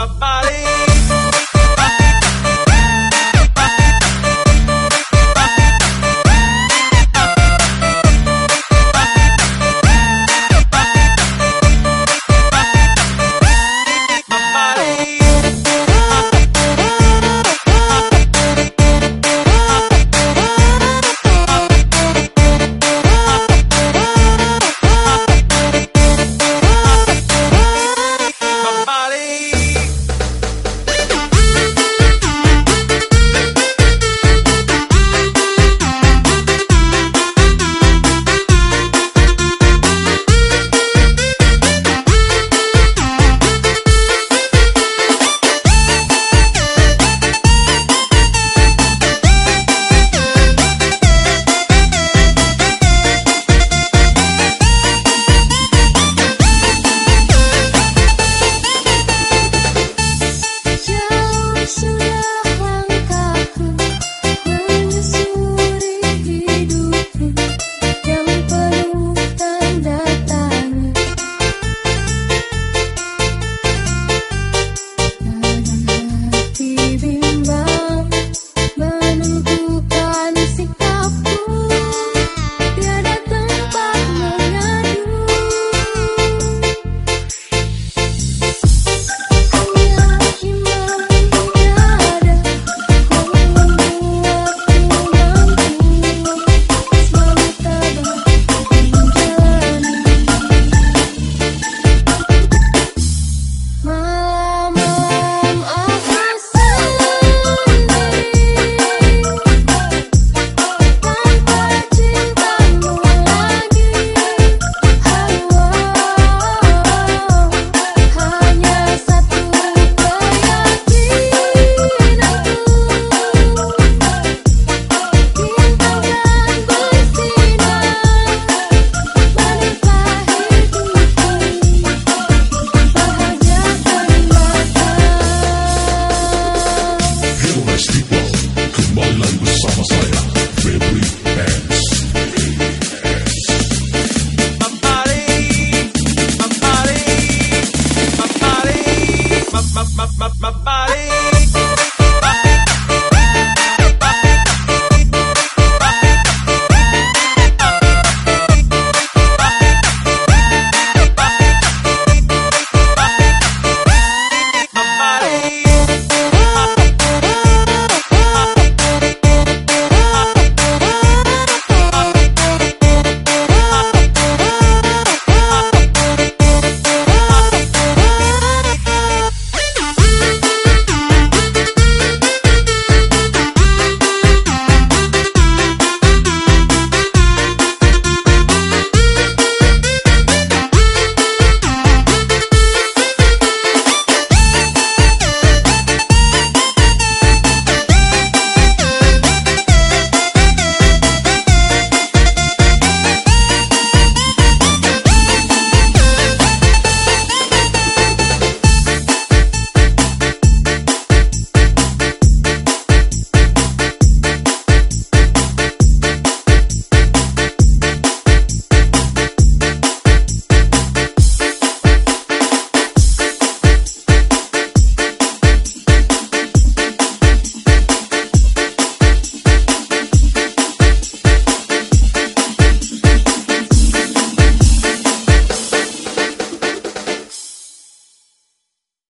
my body.